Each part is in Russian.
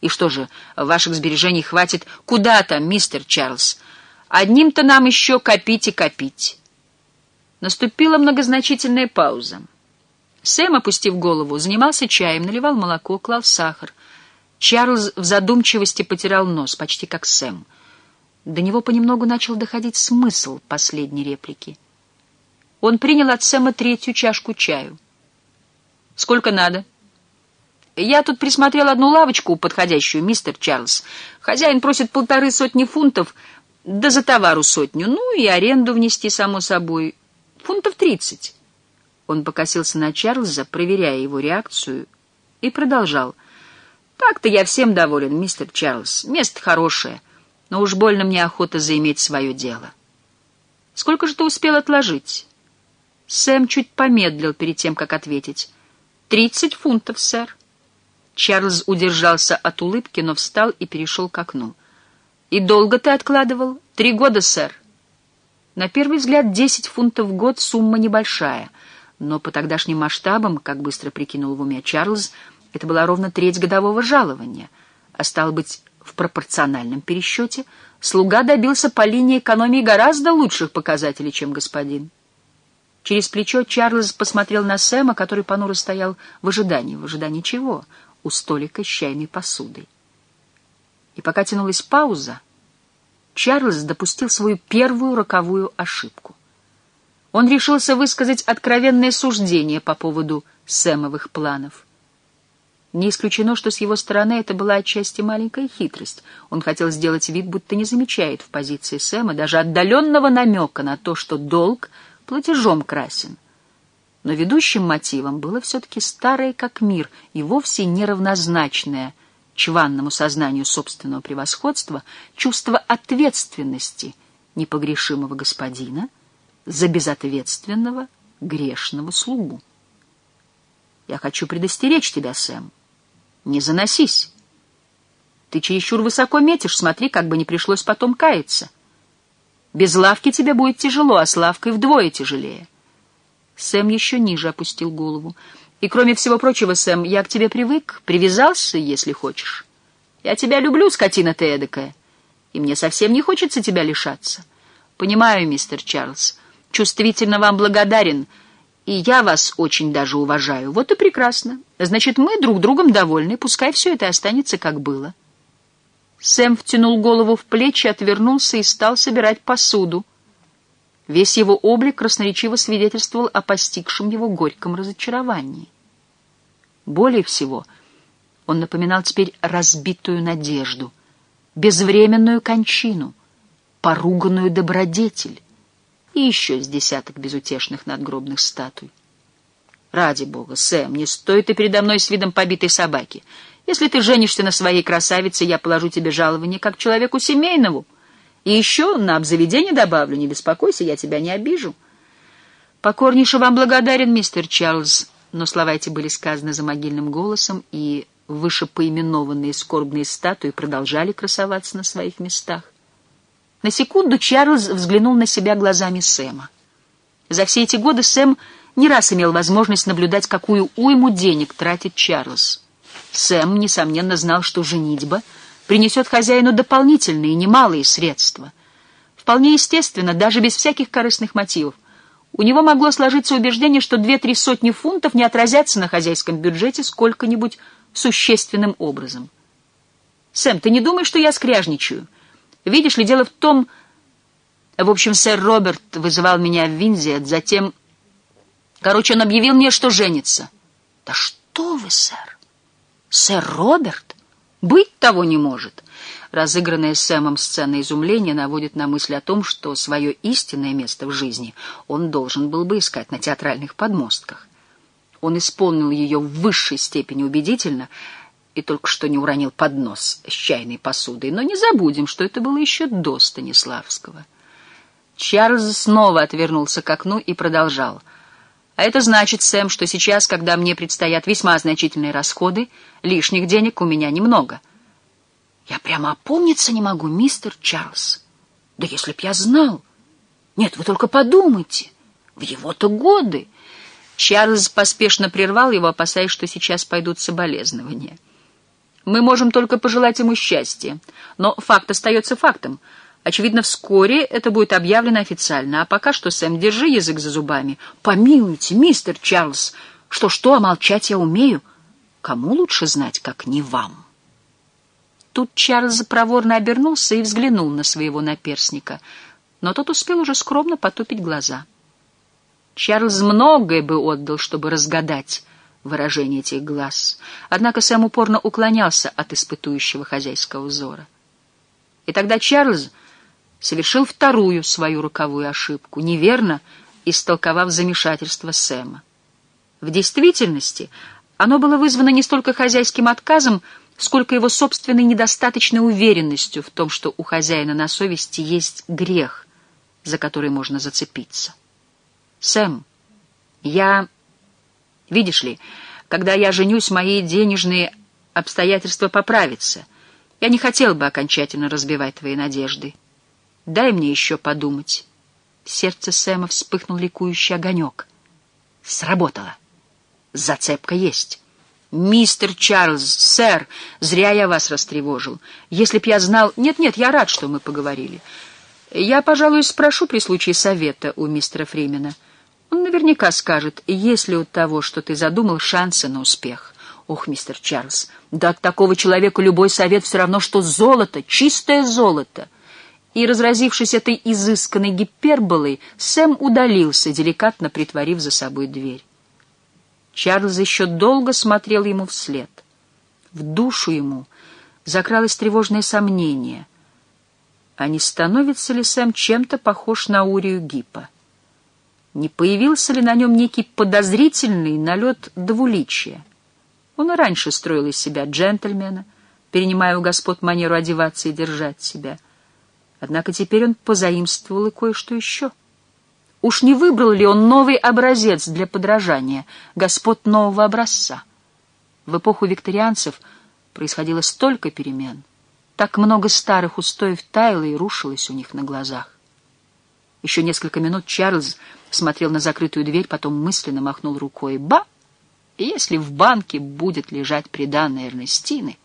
И что же, ваших сбережений хватит куда там, мистер Чарльз? Одним-то нам еще копить и копить. Наступила многозначительная пауза. Сэм, опустив голову, занимался чаем, наливал молоко, клал сахар. Чарльз в задумчивости потирал нос, почти как Сэм. До него понемногу начал доходить смысл последней реплики. Он принял от Сэма третью чашку чаю. «Сколько надо?» «Я тут присмотрел одну лавочку, подходящую, мистер Чарльз. Хозяин просит полторы сотни фунтов, да за товару сотню. Ну и аренду внести, само собой. Фунтов тридцать». Он покосился на Чарльза, проверяя его реакцию, и продолжал. «Так-то я всем доволен, мистер Чарльз. Место хорошее, но уж больно мне охота заиметь свое дело». «Сколько же ты успел отложить?» Сэм чуть помедлил перед тем, как ответить. «Тридцать фунтов, сэр». Чарльз удержался от улыбки, но встал и перешел к окну. «И долго ты откладывал?» «Три года, сэр». На первый взгляд, десять фунтов в год — сумма небольшая, но по тогдашним масштабам, как быстро прикинул в уме Чарльз, это была ровно треть годового жалования, а стало быть, в пропорциональном пересчете слуга добился по линии экономии гораздо лучших показателей, чем господин. Через плечо Чарльз посмотрел на Сэма, который понуро стоял в ожидании. В ожидании чего? У столика с чайной посудой. И пока тянулась пауза, Чарльз допустил свою первую роковую ошибку. Он решился высказать откровенное суждение по поводу Сэмовых планов. Не исключено, что с его стороны это была отчасти маленькая хитрость. Он хотел сделать вид, будто не замечает в позиции Сэма даже отдаленного намека на то, что долг платежом красен — но ведущим мотивом было все-таки старое как мир и вовсе неравнозначное чванному сознанию собственного превосходства чувство ответственности непогрешимого господина за безответственного грешного слугу. Я хочу предостеречь тебя, Сэм. Не заносись. Ты чересчур высоко метишь, смотри, как бы не пришлось потом каяться. Без лавки тебе будет тяжело, а с лавкой вдвое тяжелее. Сэм еще ниже опустил голову. «И кроме всего прочего, Сэм, я к тебе привык, привязался, если хочешь. Я тебя люблю, скотина ты эдакая, и мне совсем не хочется тебя лишаться. Понимаю, мистер Чарльз, чувствительно вам благодарен, и я вас очень даже уважаю. Вот и прекрасно. Значит, мы друг другом довольны, пускай все это останется, как было». Сэм втянул голову в плечи, отвернулся и стал собирать посуду. Весь его облик красноречиво свидетельствовал о постигшем его горьком разочаровании. Более всего, он напоминал теперь разбитую надежду, безвременную кончину, поруганную добродетель и еще с десяток безутешных надгробных статуй. Ради бога, Сэм, не стой ты передо мной с видом побитой собаки. Если ты женишься на своей красавице, я положу тебе жалование как человеку семейному — и еще на обзаведение добавлю, не беспокойся, я тебя не обижу. Покорнейше вам благодарен, мистер Чарльз, но слова эти были сказаны за могильным голосом, и вышепоименованные скорбные статуи продолжали красоваться на своих местах. На секунду Чарльз взглянул на себя глазами Сэма. За все эти годы Сэм не раз имел возможность наблюдать, какую уйму денег тратит Чарльз. Сэм, несомненно, знал, что женитьба — принесет хозяину дополнительные немалые средства. Вполне естественно, даже без всяких корыстных мотивов. У него могло сложиться убеждение, что две-три сотни фунтов не отразятся на хозяйском бюджете сколько-нибудь существенным образом. «Сэм, ты не думаешь, что я скряжничаю? Видишь ли, дело в том... В общем, сэр Роберт вызывал меня в Винзиет, затем... Короче, он объявил мне, что женится». «Да что вы, сэр? Сэр Роберт?» Быть того не может. Разыгранная Сэмом сцена изумления наводит на мысль о том, что свое истинное место в жизни он должен был бы искать на театральных подмостках. Он исполнил ее в высшей степени убедительно и только что не уронил поднос с чайной посудой. Но не забудем, что это было еще до Станиславского. Чарльз снова отвернулся к окну и продолжал — а это значит, Сэм, что сейчас, когда мне предстоят весьма значительные расходы, лишних денег у меня немного. Я прямо опомниться не могу, мистер Чарльз. Да если б я знал. Нет, вы только подумайте. В его-то годы. Чарльз поспешно прервал его, опасаясь, что сейчас пойдут соболезнования. Мы можем только пожелать ему счастья. Но факт остается фактом. Очевидно, вскоре это будет объявлено официально. А пока что, Сэм, держи язык за зубами. Помилуйте, мистер Чарльз. Что-что, а молчать я умею. Кому лучше знать, как не вам?» Тут Чарльз проворно обернулся и взглянул на своего наперсника, но тот успел уже скромно потупить глаза. Чарльз многое бы отдал, чтобы разгадать выражение этих глаз, однако Сэм упорно уклонялся от испытующего хозяйского взора. И тогда Чарльз совершил вторую свою роковую ошибку, неверно истолковав замешательство Сэма. В действительности оно было вызвано не столько хозяйским отказом, сколько его собственной недостаточной уверенностью в том, что у хозяина на совести есть грех, за который можно зацепиться. «Сэм, я... Видишь ли, когда я женюсь, мои денежные обстоятельства поправятся. Я не хотел бы окончательно разбивать твои надежды. Дай мне еще подумать». В сердце Сэма вспыхнул ликующий огонек. Сработало. Зацепка есть. «Мистер Чарльз, сэр, зря я вас растревожил. Если б я знал... Нет-нет, я рад, что мы поговорили. Я, пожалуй, спрошу при случае совета у мистера Фримена. Он наверняка скажет, есть ли у того, что ты задумал, шансы на успех. Ох, мистер Чарльз, да от такого человека любой совет все равно, что золото, чистое золото». И, разразившись этой изысканной гиперболой, Сэм удалился, деликатно притворив за собой дверь. Чарльз еще долго смотрел ему вслед. В душу ему закралось тревожное сомнение. А не становится ли Сэм чем-то похож на Урию Гипа? Не появился ли на нем некий подозрительный налет двуличия? Он и раньше строил из себя джентльмена, перенимая у господ манеру одеваться и держать себя. Однако теперь он позаимствовал и кое-что еще — Уж не выбрал ли он новый образец для подражания, господ нового образца? В эпоху викторианцев происходило столько перемен, так много старых устоев таяло и рушилось у них на глазах. Еще несколько минут Чарльз смотрел на закрытую дверь, потом мысленно махнул рукой. «Ба! Если в банке будет лежать приданное Эрнестины,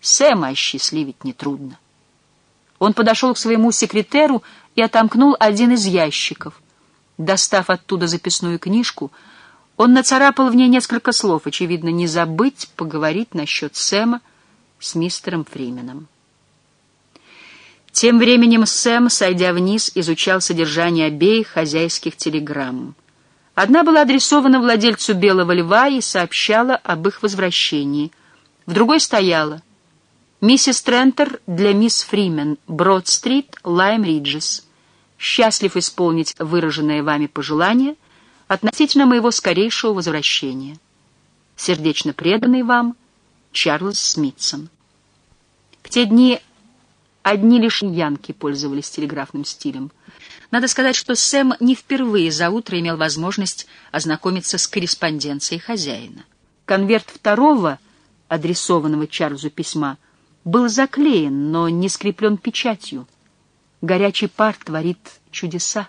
Сэма осчастливить нетрудно». Он подошел к своему секретеру и отомкнул один из ящиков. Достав оттуда записную книжку, он нацарапал в ней несколько слов, очевидно, не забыть поговорить насчет Сэма с мистером Фрименом. Тем временем Сэм, сойдя вниз, изучал содержание обеих хозяйских телеграмм. Одна была адресована владельцу «Белого льва» и сообщала об их возвращении. В другой стояла «Миссис Трентер для мисс Фримен, Брод-стрит, Лайм-Риджес» счастлив исполнить выраженное вами пожелание относительно моего скорейшего возвращения. Сердечно преданный вам Чарльз Смитсон. В те дни одни лишь янки пользовались телеграфным стилем. Надо сказать, что Сэм не впервые за утро имел возможность ознакомиться с корреспонденцией хозяина. Конверт второго, адресованного Чарльзу письма, был заклеен, но не скреплен печатью. Горячий пар творит чудеса.